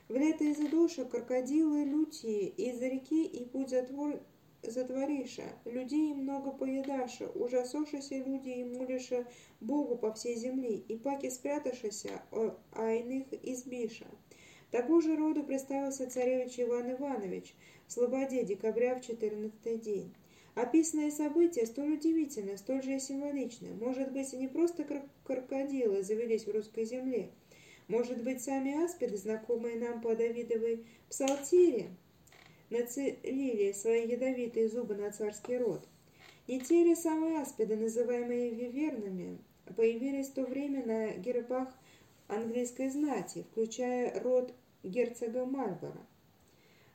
В лето из душа крокодилы лютии, из реки и путь затвор затвориша, людей много поедаша, ужасошися люди и молиша Богу по всей земли, и паки спрятавшися, а иных избиша. Того же роду представился царевич Иван Иванович в Слободе декабря в 14 день. Описанные события столь удивительны, столь же и символичны. Может быть, и не просто крокодилы завелись в русской земле. Может быть, сами аспиды, знакомые нам по Давидовой псалтире, нацелили свои ядовитые зубы на царский род. Не те ли самые аспиды, называемые вивернами, появились в то время на гербах английской знати, включая род герцога Мальборо.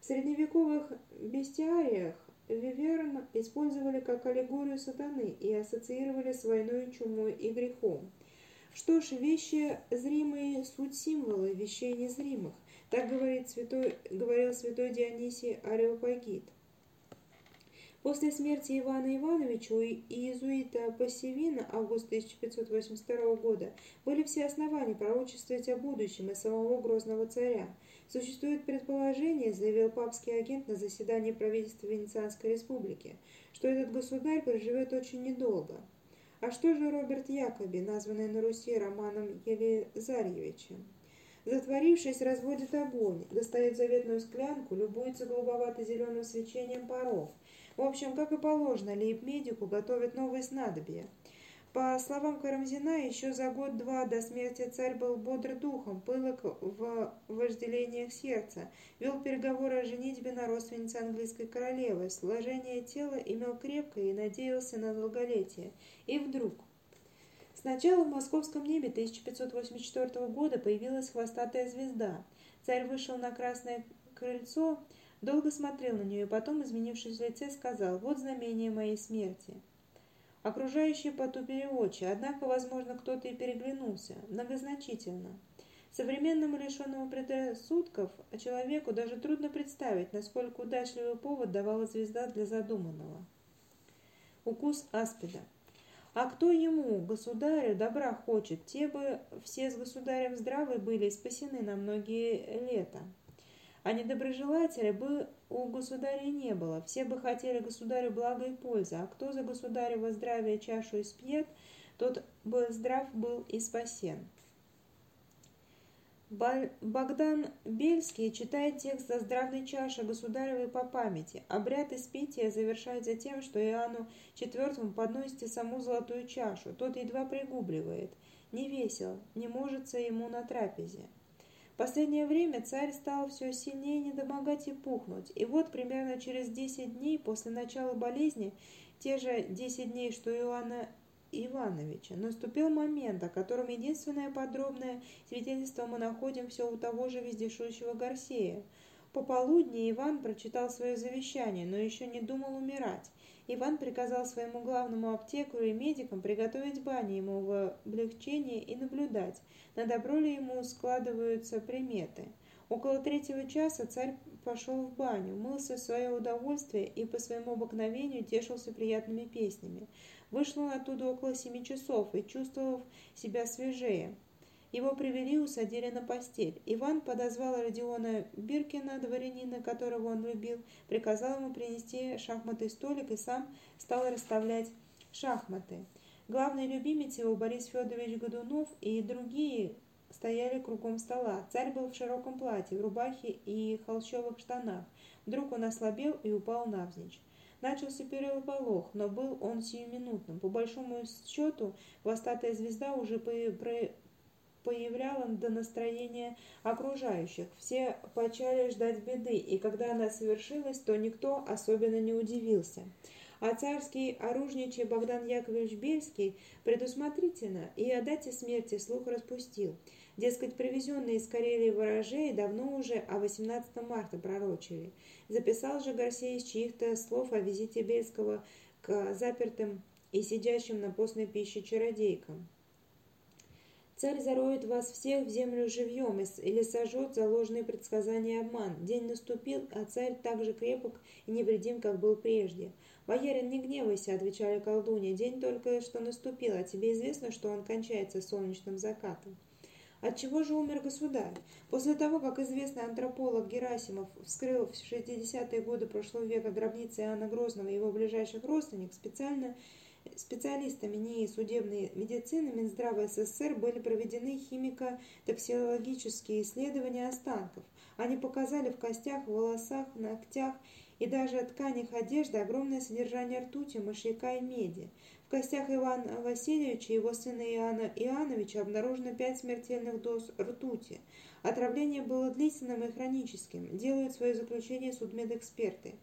В средневековых бестиариях Виверн использовали как аллегорию сатаны и ассоциировали с войной, чумой и грехом. Что ж, вещи зримые – суть символы вещей незримых. Так говорит святой, говорил святой Дионисий Ареопагит. После смерти Ивана Ивановича у иезуита Пассивина августа 1582 года были все основания пророчествовать о будущем и самого грозного царя – Существует предположение, заявил папский агент на заседании правительства Венецианской республики, что этот государь проживет очень недолго. А что же Роберт Якоби, названный на Руси Романом Елизарьевичем? Затворившись, разводит огонь, достает заветную склянку, любуется голубовато-зеленым свечением паров. В общем, как и положено, лейб-медику готовит новые снадобья – по словам Карамзина, еще за год-два до смерти царь был бодр духом, пылок в вожделениях сердца, вел переговоры о женитьбе на родственнице английской королевы, сложение тела имел крепкое и надеялся на долголетие. И вдруг... Сначала в московском небе 1584 года появилась хвостатая звезда. Царь вышел на красное крыльцо, долго смотрел на нее, и потом, изменившись в лице, сказал «Вот знамение моей смерти». Окружающие потупили очи, однако, возможно, кто-то и переглянулся, многозначительно. Современному лишенному предрассудков человеку даже трудно представить, насколько удачливый повод давала звезда для задуманного. Укус аспида. А кто ему, государю, добра хочет, те бы все с государем здравы были и спасены на многие лета. А недоброжелателя бы у государя не было, все бы хотели государю блага и пользы, а кто за государево здравие чашу испьет, тот бы здрав был и спасен. Богдан Бельский читает текст о здравной чаше государевой по памяти. Обряд испития завершается тем, что Иоанну IV подносите саму золотую чашу. Тот едва пригубливает. Не весел, не можется ему на трапезе. Последнее время царь стал все сильнее недомогать и пухнуть. И вот примерно через 10 дней после начала болезни, те же 10 дней, что Иоанна Ивановича. Наступил момент, о котором единственное подробное свидетельство мы находим все у того же вездесущего Гарсея. Пополудни Иван прочитал свое завещание, но еще не думал умирать. Иван приказал своему главному аптекарю и медикам приготовить бани ему в облегчение и наблюдать, на добро ли ему складываются приметы. Около третьего часа царь пошел в баню, мылся в свое удовольствие и по своему обыкновению тешился приятными песнями. Вышел он оттуда около семи часов и чувствовал себя свежее. Его привели, усадили на постель. Иван подозвал Родиона Биркина, дворянина, которого он любил, приказал ему принести шахматный столик и сам стал расставлять шахматы. Главный любимец его Борис Федорович Годунов и другие стояли кругом стола. Царь был в широком платье, в рубахе и холщовых штанах. Вдруг он ослабел и упал навзничь. Начался переполох, но был он сиюминутным. По большому счету, хвостатая звезда уже появляла до настроения окружающих. Все почали ждать беды, и когда она совершилась, то никто особенно не удивился. А царский оружничий Богдан Яковлевич Бельский предусмотрительно и о дате смерти слух распустил. Дескать, привезенные из Карелии ворожеи давно уже о 18 марта пророчили. Записал же Гарсей из чьих-то слов о визите Бельского к запертым и сидящим на постной пище чародейкам. Царь зароет вас всех в землю живьем или сожжет за ложные предсказания обман. День наступил, а царь так же крепок и невредим, как был прежде. «Боярин, не гневайся», — отвечали колдунья, — «день только что наступил, а тебе известно, что он кончается солнечным закатом». Отчего же умер государь? После того, как известный антрополог Герасимов вскрыл в 60-е годы прошлого века гробницы Иоанна Грозного и его ближайших родственников, специально специалистами НИИ судебной медицины Минздрава СССР были проведены химико-токсикологические исследования останков. Они показали в костях, волосах, ногтях и даже тканях одежды огромное содержание ртути, мышьяка и меди. В костях Ивана Васильевича и его сына Иоанна Иоанновича обнаружено пять смертельных доз ртути. Отравление было длительным и хроническим, делают свое заключение судмедэксперты.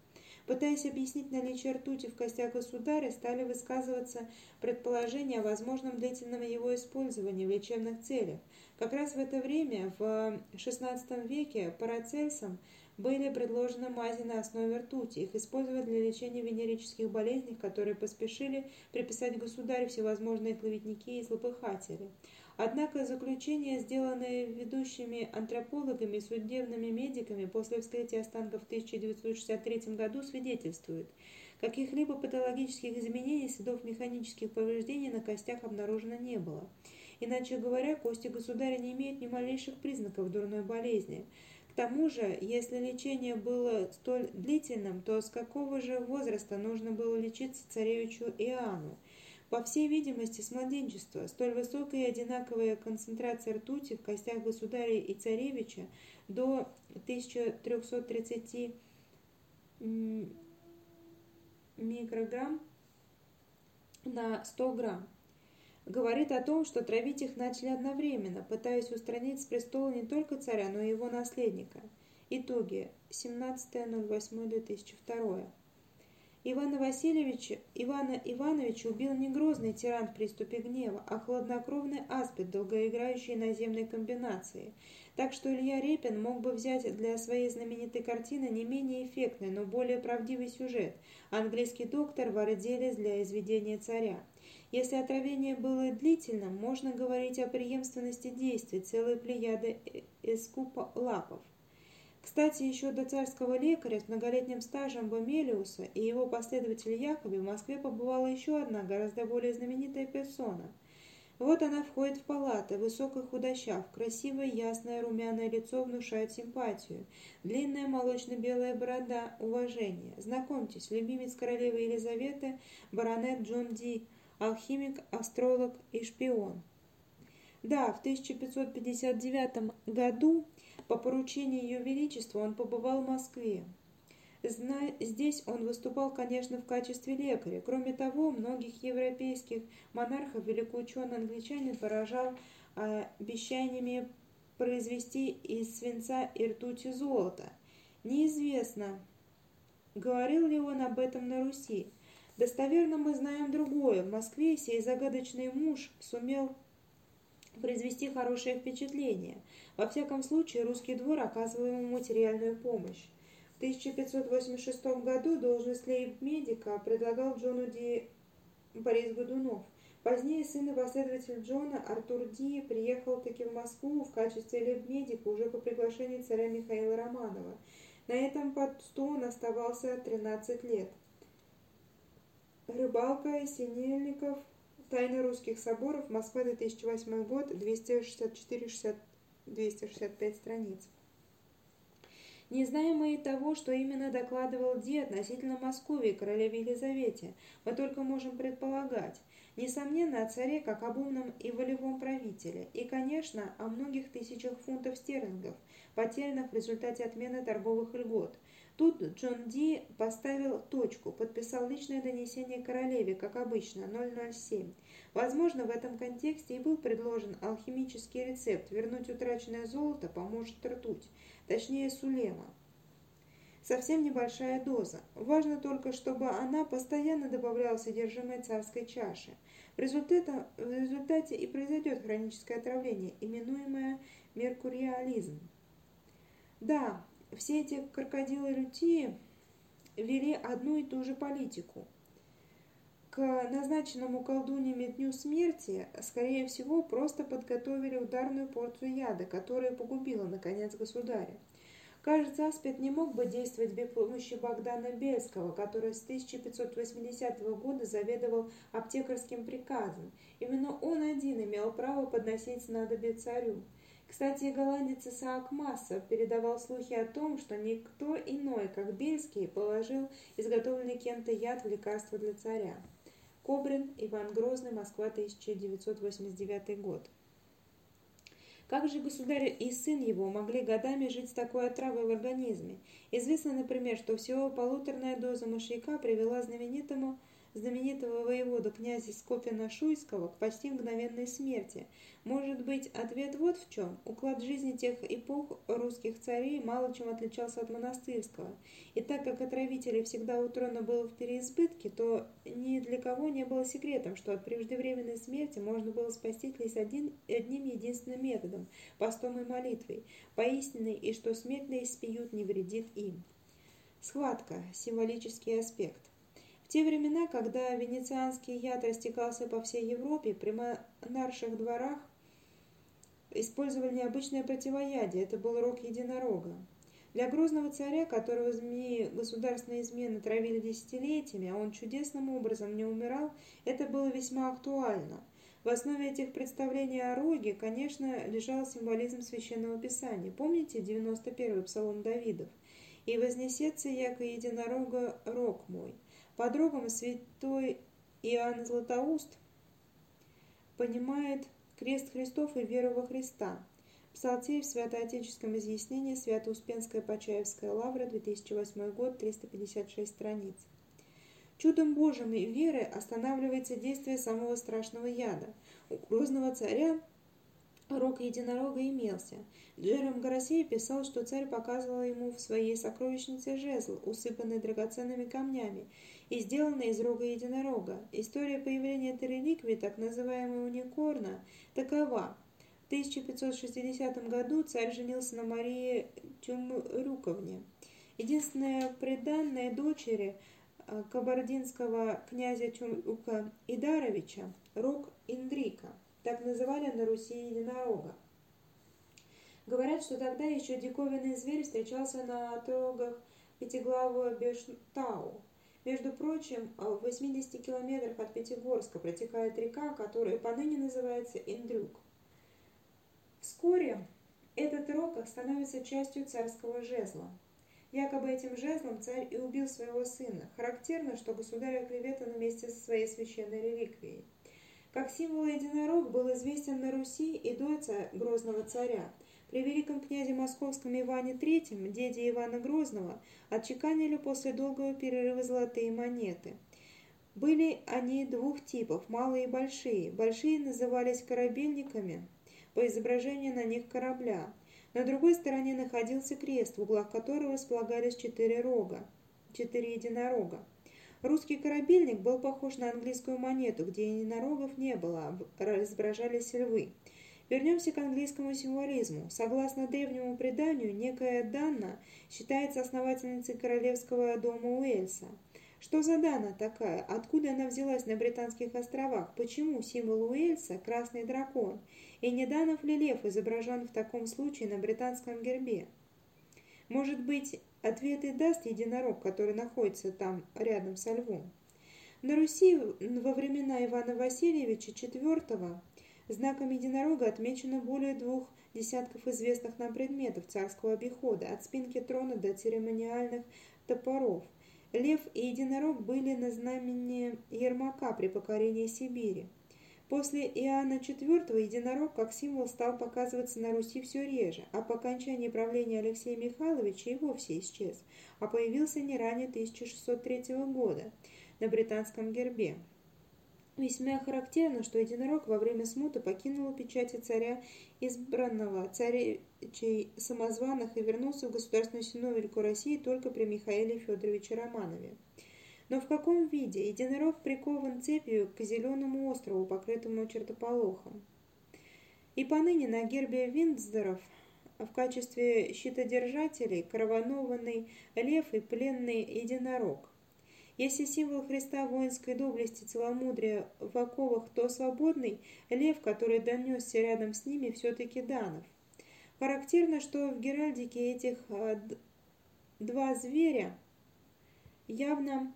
Пытаясь объяснить наличие ртути в костях государя, стали высказываться предположения о возможном длительном его использовании в лечебных целях. Как раз в это время, в XVI веке, Парацельсом были предложены мази на основе ртути. Их использовали для лечения венерических болезней, которые поспешили приписать государю всевозможные клеветники и злопыхатели. Однако заключения, сделанные ведущими антропологами и судебными медиками после вскрытия останков в 1963 году, свидетельствуют, каких-либо патологических изменений, следов механических повреждений на костях обнаружено не было. Иначе говоря, кости государя не имеют ни малейших признаков дурной болезни. К тому же, если лечение было столь длительным, то с какого же возраста нужно было лечиться царевичу Иоанну? По всей видимости, с младенчества. Столь высокая и одинаковая концентрация ртути в костях государя и царевича до 1330 микрограмм на 100 грамм говорит о том, что травить их начали одновременно, пытаясь устранить с престола не только царя, но и его наследника. Итоги. 17.08.2002. Ивана Васильевича, Ивана Ивановича убил не грозный тиран в приступе гнева, а хладнокровный аспид, долгоиграющий наземной комбинации. Так что Илья Репин мог бы взять для своей знаменитой картины не менее эффектный, но более правдивый сюжет – английский доктор в для изведения царя. Если отравление было длительным, можно говорить о преемственности действий целой плеяды эскупа лапов. Кстати, еще до царского лекаря с многолетним стажем Бомелиуса и его последователя Якоби в Москве побывала еще одна, гораздо более знаменитая персона. Вот она входит в палаты, высокий худощав, красивое, ясное, румяное лицо внушает симпатию, длинная молочно-белая борода – уважение. Знакомьтесь, любимец королевы Елизаветы, баронет Джон Ди, алхимик, астролог и шпион. Да, в 1559 году по поручению Ее Величества он побывал в Москве. Здесь он выступал, конечно, в качестве лекаря. Кроме того, многих европейских монархов великоученый англичанин поражал обещаниями произвести из свинца и ртути золото. Неизвестно, говорил ли он об этом на Руси. Достоверно мы знаем другое. В Москве сей загадочный муж сумел произвести хорошее впечатление. Во всяком случае, русский двор оказывал ему материальную помощь. В 1586 году должность лейб-медика предлагал Джону Ди Борис Годунов. Позднее сын и последователь Джона Артур Ди приехал таки в Москву в качестве лейб-медика уже по приглашению царя Михаила Романова. На этом посту он оставался 13 лет. Рыбалка, Синельников, Тайны русских соборов, Москва, 2008 год, 264-265 страниц. Не знаем мы и того, что именно докладывал Ди относительно Москвы и королеве Елизавете, мы только можем предполагать. Несомненно, о царе как об умном и волевом правителе, и, конечно, о многих тысячах фунтов стерлингов, потерянных в результате отмены торговых льгот. Тут Джон Ди поставил точку, подписал личное донесение королеве, как обычно, 007. Возможно, в этом контексте и был предложен алхимический рецепт «Вернуть утраченное золото поможет ртуть», точнее сулема. Совсем небольшая доза. Важно только, чтобы она постоянно добавляла содержимое царской чаши. В результате, в результате и произойдет хроническое отравление, именуемое меркуриализм. Да, все эти крокодилы-лютии вели одну и ту же политику. К назначенному колдуньями дню смерти, скорее всего, просто подготовили ударную порцию яда, которая погубила, наконец, государя. Кажется, Аспид не мог бы действовать без помощи Богдана Бельского, который с 1580 года заведовал аптекарским приказом. Именно он один имел право подносить снадобье царю. Кстати, голландец Исаак Массов передавал слухи о том, что никто иной, как Бельский, положил изготовленный кем-то яд в лекарство для царя. Кобрин, Иван Грозный, Москва, 1989 год. Как же государь и сын его могли годами жить с такой отравой в организме? Известно, например, что всего полуторная доза мышьяка привела знаменитому знаменитого воевода князя Скопина-Шуйского к почти мгновенной смерти. Может быть, ответ вот в чем. Уклад жизни тех эпох русских царей мало чем отличался от монастырского. И так как отравителей всегда у трона было в переизбытке, то ни для кого не было секретом, что от преждевременной смерти можно было спастись лишь один, одним единственным методом – постом и молитвой, поистиной, и что смертные спьют не вредит им. Схватка – символический аспект. В те времена, когда венецианский яд растекался по всей Европе, при монарших дворах использовали необычное противоядие, это был рог единорога. Для грозного царя, которого змеи государственной измены травили десятилетиями, а он чудесным образом не умирал, это было весьма актуально. В основе этих представлений о роге, конечно, лежал символизм Священного Писания. Помните 91-й псалом Давидов? «И вознесется, яко единорога, рог мой». Под рогом святой Иоанн Златоуст понимает крест Христов и веру во Христа. Псалтирь в святоотеческом изъяснении Свято-Успенская Почаевская лавра, 2008 год, 356 страниц. Чудом Божьим и веры останавливается действие самого страшного яда. У грозного царя Рог единорога имелся. Джером Горосей писал, что царь показывал ему в своей сокровищнице жезл, усыпанный драгоценными камнями, и сделанный из рога единорога. История появления этой реликвии, так называемого уникорна, такова. В 1560 году царь женился на Марии Тюмрюковне, единственная преданная дочери э, кабардинского князя Тюмрюка Идаровича, рог Индрика. Так называли на Руси единорога. Говорят, что тогда еще диковинный зверь встречался на отрогах пятиглавого Бештау. Между прочим, в 80 километрах от Пятигорска протекает река, которая поныне называется Индрюк. Вскоре этот рог становится частью царского жезла. Якобы этим жезлом царь и убил своего сына. Характерно, что государь оклеветан вместе со своей священной реликвией. Как символ единорог был известен на Руси и до Грозного царя. При великом князе московском Иване III, деде Ивана Грозного, отчеканили после долгого перерыва золотые монеты. Были они двух типов, малые и большие. Большие назывались корабельниками по изображению на них корабля – на другой стороне находился крест, в углах которого располагались четыре рога, четыре единорога. Русский корабельник был похож на английскую монету, где единорогов не было, а изображались львы. Вернемся к английскому символизму. Согласно древнему преданию, некая Данна считается основательницей королевского дома Уэльса. Что за Дана такая? Откуда она взялась на Британских островах? Почему символ Уэльса – красный дракон? И не Данов ли лев изображен в таком случае на британском гербе? Может быть, ответ и даст единорог, который находится там рядом со львом? На Руси во времена Ивана Васильевича IV знаком единорога отмечено более двух десятков известных нам предметов царского обихода, от спинки трона до церемониальных топоров. Лев и единорог были на знамени Ермака при покорении Сибири. После Иоанна IV единорог как символ стал показываться на Руси все реже, а по окончании правления Алексея Михайловича и вовсе исчез, а появился не ранее 1603 года на британском гербе. Весьма характерно, что единорог во время смуты покинул печати царя избранного, царичей самозваных и вернулся в Государственную Синовельку России только при Михаиле Федоровиче Романове. Но в каком виде? Единорог прикован цепью к зеленому острову, покрытому чертополохом. И поныне на гербе Виндзоров в качестве щитодержателей коронованный лев и пленный единорог. Если символ Христа воинской доблести, целомудрия в оковах, то свободный лев, который донесся рядом с ними, все-таки Данов. Характерно, что в геральдике этих а, два зверя явно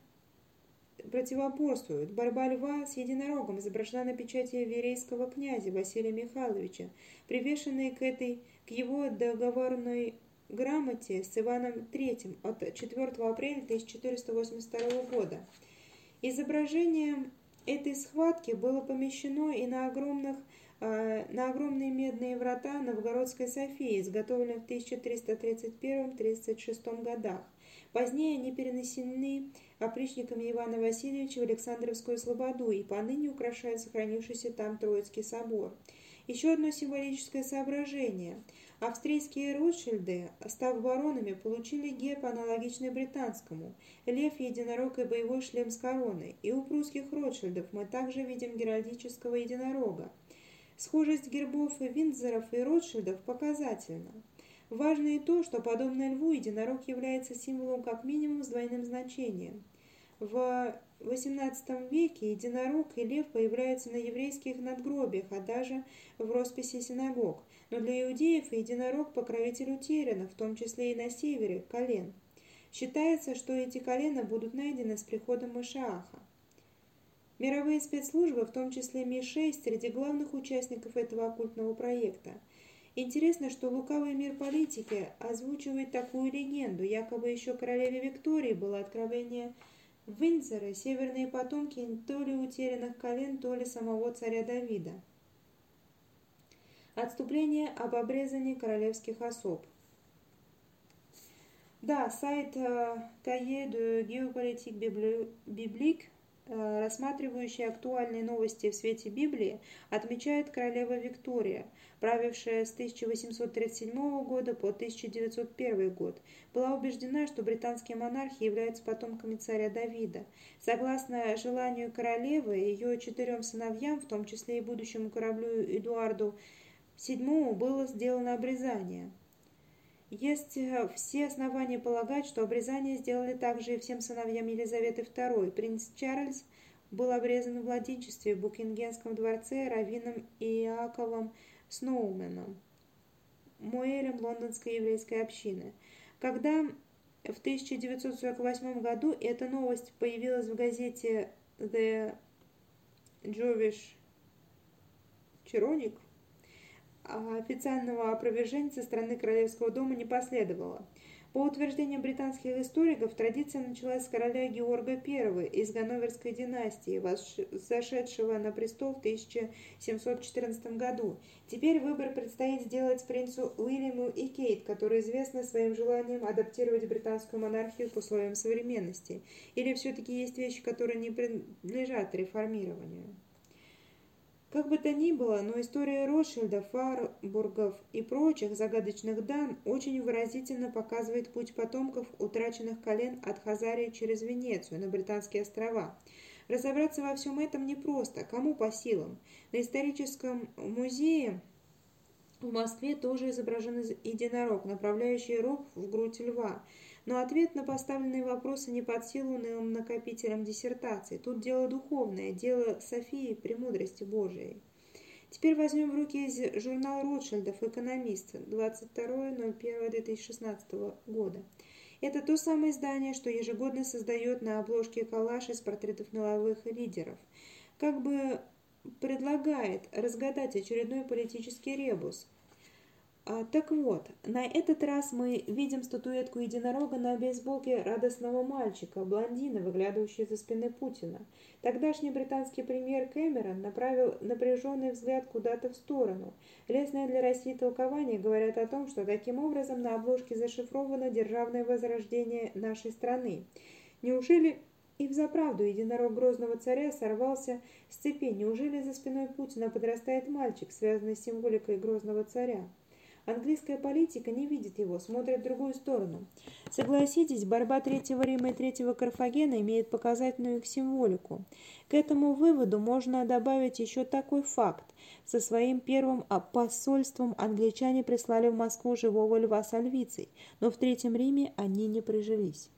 противоборствуют. Борьба льва с единорогом изображена на печати верейского князя Василия Михайловича, привешенной к, этой, к его договорной грамоте с Иваном III от 4 апреля 1482 года. Изображение этой схватки было помещено и на огромных э, на огромные медные врата Новгородской Софии, изготовленные в 1331-36 годах. Позднее они перенесены опричниками Ивана Васильевича в Александровскую Слободу и поныне украшают сохранившийся там Троицкий собор. Еще одно символическое соображение. Австрийские Ротшильды, став баронами, получили герб, аналогичный британскому – лев, единорог и боевой шлем с короной. И у прусских Ротшильдов мы также видим геральдического единорога. Схожесть гербов Виндзоров и Ротшильдов показательна. Важно и то, что, подобно льву, единорог является символом как минимум с двойным значением. В XVIII веке единорог и лев появляются на еврейских надгробиях, а даже в росписи синагог. Но для иудеев единорог – покровитель утеряна, в том числе и на севере, колен. Считается, что эти колена будут найдены с приходом Машааха. Мировые спецслужбы, в том числе Ми-6, среди главных участников этого оккультного проекта – Интересно, что лукавый мир политики озвучивает такую легенду, якобы еще королеве Виктории было откровение Виндзора, северные потомки то ли утерянных колен, то ли самого царя Давида. Отступление об обрезании королевских особ. Да, сайт Cahiers de Géopolitique Biblique Э, рассматривающий актуальные новости в свете Библии, отмечает королева Виктория, правившая с 1837 года по 1901 год, была убеждена, что британские монархи являются потомками царя Давида. Согласно желанию королевы, ее четырем сыновьям, в том числе и будущему кораблю Эдуарду VII, было сделано обрезание. Есть э, все основания полагать, что обрезание сделали также и всем сыновьям Елизаветы II. Принц Чарльз был обрезан в владычестве в Букингемском дворце раввином Иаковом Сноуменом. Моэлем лондонской еврейской общины. Когда в 1948 году эта новость появилась в газете The Jewish а официального опровержения со стороны Королевского дома не последовало. По утверждению британских историков, традиция началась с короля Георга I из Ганноверской династии, зашедшего на престол в 1714 году. Теперь выбор предстоит сделать принцу Уильяму и Кейт, которые известны своим желанием адаптировать британскую монархию к условиям современности. Или все-таки есть вещи, которые не принадлежат реформированию? Как бы то ни было, но история Ротшильда, Фарбургов и прочих загадочных дан очень выразительно показывает путь потомков утраченных колен от Хазарии через Венецию на Британские острова. Разобраться во всем этом непросто, кому по силам. На историческом музее в Москве тоже изображен единорог, направляющий рог в грудь льва – но ответ на поставленные вопросы не под силу унылым накопителям диссертации. Тут дело духовное, дело Софии, премудрости Божией. Теперь возьмем в руки журнал Ротшильдов «Экономист» 22.01.2016 года. Это то самое издание, что ежегодно создает на обложке коллаж из портретов меловых лидеров. Как бы предлагает разгадать очередной политический ребус – так вот, на этот раз мы видим статуэтку единорога на бейсболке радостного мальчика, блондина, выглядывающего за спины Путина. Тогдашний британский премьер Кэмерон направил напряженный взгляд куда-то в сторону. Лесное для России толкование говорят о том, что таким образом на обложке зашифровано державное возрождение нашей страны. Неужели и взаправду единорог грозного царя сорвался с цепи? Неужели за спиной Путина подрастает мальчик, связанный с символикой грозного царя? Английская политика не видит его, смотрит в другую сторону. Согласитесь, борьба Третьего Рима и Третьего Карфагена имеет показательную их символику. К этому выводу можно добавить еще такой факт. Со своим первым посольством англичане прислали в Москву живого льва с альвицей, но в Третьем Риме они не прижились.